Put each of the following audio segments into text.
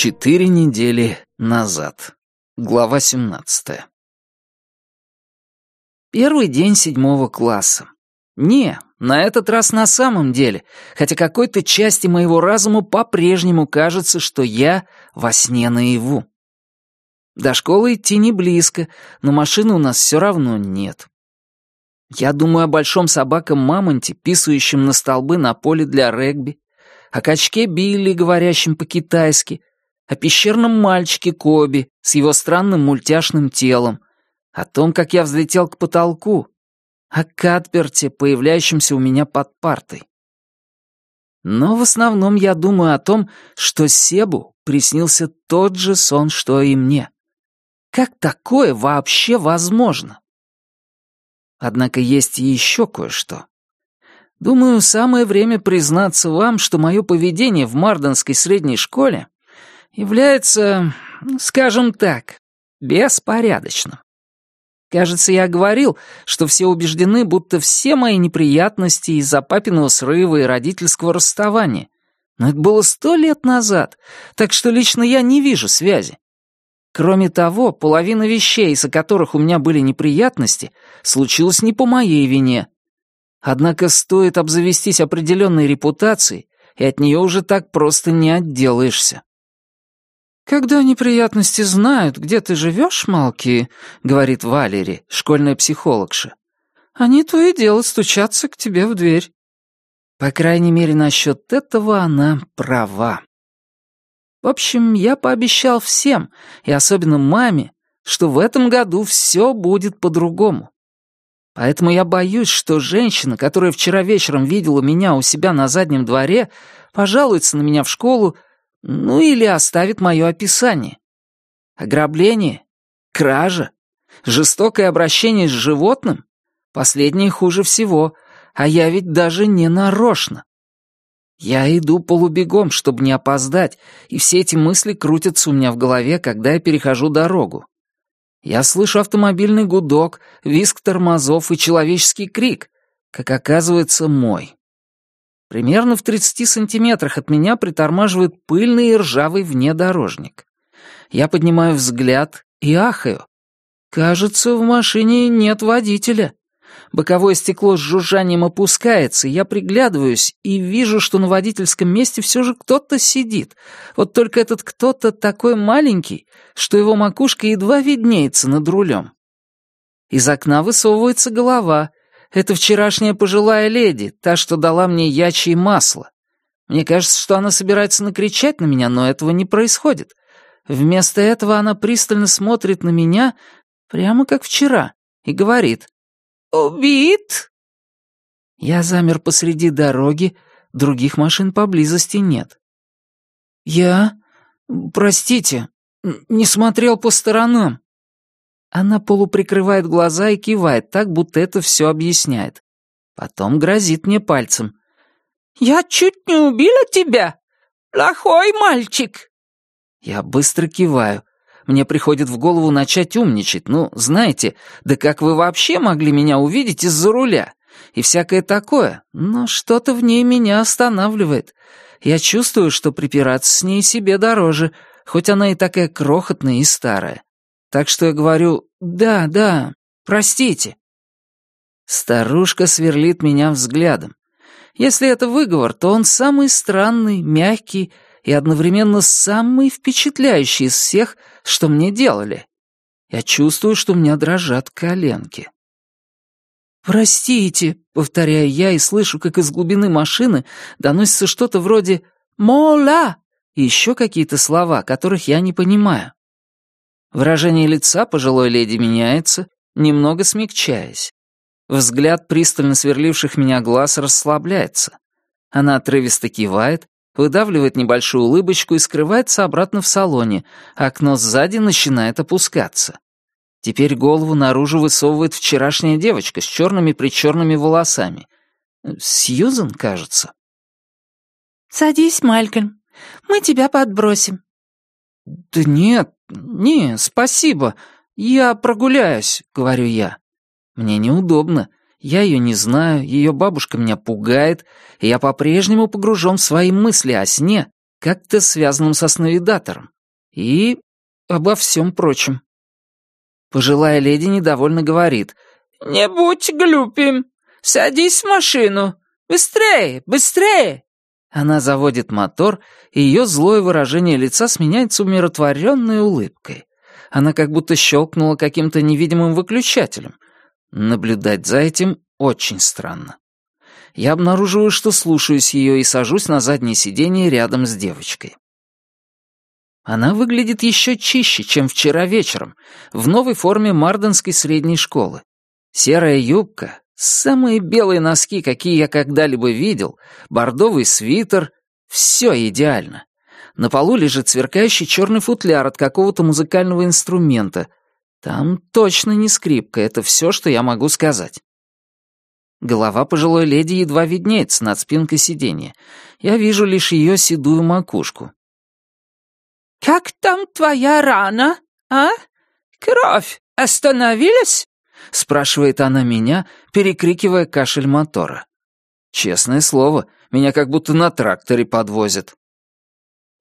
Четыре недели назад. Глава 17. Первый день седьмого класса. Не, на этот раз на самом деле, хотя какой-то части моего разума по-прежнему кажется, что я во сне наяву. До школы идти не близко, но машины у нас все равно нет. Я думаю о большом собаком-мамонте, писающем на столбы на поле для регби, о качке Билли, говорящем по-китайски, о пещерном мальчике Коби с его странным мультяшным телом, о том, как я взлетел к потолку, о Катперте, появляющемся у меня под партой. Но в основном я думаю о том, что Себу приснился тот же сон, что и мне. Как такое вообще возможно? Однако есть еще кое-что. Думаю, самое время признаться вам, что мое поведение в Марденской средней школе является, скажем так, беспорядочным. Кажется, я говорил, что все убеждены, будто все мои неприятности из-за папиного срыва и родительского расставания. Но это было сто лет назад, так что лично я не вижу связи. Кроме того, половина вещей, из-за которых у меня были неприятности, случилась не по моей вине. Однако стоит обзавестись определенной репутацией, и от нее уже так просто не отделаешься. «Когда неприятности знают, где ты живешь, Малки», — говорит Валери, школьная психологша, «они то и дело стучатся к тебе в дверь». По крайней мере, насчет этого она права. В общем, я пообещал всем, и особенно маме, что в этом году все будет по-другому. Поэтому я боюсь, что женщина, которая вчера вечером видела меня у себя на заднем дворе, пожалуется на меня в школу, ну или оставит мое описание. Ограбление, кража, жестокое обращение с животным — последнее хуже всего, а я ведь даже не нарочно. Я иду полубегом, чтобы не опоздать, и все эти мысли крутятся у меня в голове, когда я перехожу дорогу. Я слышу автомобильный гудок, визг тормозов и человеческий крик, как оказывается, мой. Примерно в 30 сантиметрах от меня притормаживает пыльный и ржавый внедорожник. Я поднимаю взгляд и ахаю. Кажется, в машине нет водителя. Боковое стекло с жужжанием опускается, я приглядываюсь и вижу, что на водительском месте все же кто-то сидит. Вот только этот кто-то такой маленький, что его макушка едва виднеется над рулем. Из окна высовывается голова. Это вчерашняя пожилая леди, та, что дала мне ячье масло. Мне кажется, что она собирается накричать на меня, но этого не происходит. Вместо этого она пристально смотрит на меня, прямо как вчера, и говорит «Убит?» Я замер посреди дороги, других машин поблизости нет. «Я... простите, не смотрел по сторонам». Она полуприкрывает глаза и кивает так, будто это все объясняет. Потом грозит мне пальцем. «Я чуть не убила тебя! Плохой мальчик!» Я быстро киваю. Мне приходит в голову начать умничать. Ну, знаете, да как вы вообще могли меня увидеть из-за руля? И всякое такое. Но что-то в ней меня останавливает. Я чувствую, что припираться с ней себе дороже, хоть она и такая крохотная и старая. Так что я говорю «да, да, простите». Старушка сверлит меня взглядом. Если это выговор, то он самый странный, мягкий и одновременно самый впечатляющий из всех, что мне делали. Я чувствую, что у меня дрожат коленки. «Простите», — повторяю я и слышу, как из глубины машины доносится что-то вроде «мола» и еще какие-то слова, которых я не понимаю. Выражение лица пожилой леди меняется, немного смягчаясь. Взгляд пристально сверливших меня глаз расслабляется. Она отрывисто кивает, выдавливает небольшую улыбочку и скрывается обратно в салоне, а окно сзади начинает опускаться. Теперь голову наружу высовывает вчерашняя девочка с черными-причерными волосами. Сьюзен, кажется. «Садись, Малькольм. Мы тебя подбросим». «Да нет, не, спасибо. Я прогуляюсь», — говорю я. Мне неудобно. Я ее не знаю, ее бабушка меня пугает, и я по-прежнему погружен в свои мысли о сне, как-то связанном со сновидатором. И обо всем прочем. Пожилая леди недовольно говорит. «Не будь глупым. Садись в машину. Быстрее, быстрее!» Она заводит мотор, и ее злое выражение лица сменяется умиротворенной улыбкой. Она как будто щелкнула каким-то невидимым выключателем. Наблюдать за этим очень странно. Я обнаруживаю, что слушаюсь ее и сажусь на заднее сиденье рядом с девочкой. Она выглядит еще чище, чем вчера вечером, в новой форме марденской средней школы. Серая юбка, самые белые носки, какие я когда-либо видел, бордовый свитер — все идеально. На полу лежит сверкающий черный футляр от какого-то музыкального инструмента. Там точно не скрипка, это все, что я могу сказать. Голова пожилой леди едва виднеется над спинкой сиденья. Я вижу лишь ее седую макушку. «Как там твоя рана, а? Кровь остановилась?» — спрашивает она меня, перекрикивая кашель мотора. Честное слово, меня как будто на тракторе подвозят.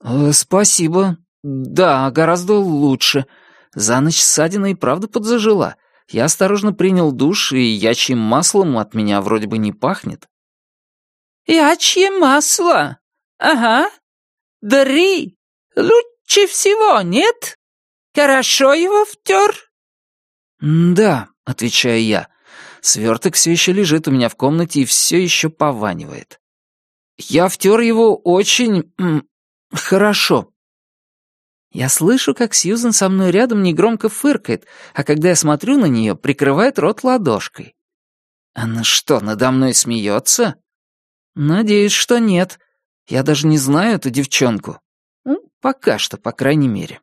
«Э, «Спасибо. Да, гораздо лучше. За ночь ссадина и правда подзажила. Я осторожно принял душ, и ячьим маслом от меня вроде бы не пахнет». «Ячье масло? Ага. Дри. Лучше всего, нет? Хорошо его втер?» «Да», — отвечаю я. Сверток все еще лежит у меня в комнате и все еще пованивает. Я втер его очень... хорошо. Я слышу, как Сьюзен со мной рядом негромко фыркает, а когда я смотрю на нее, прикрывает рот ладошкой. Она что, надо мной смеется? Надеюсь, что нет. Я даже не знаю эту девчонку. Ну, пока что, по крайней мере.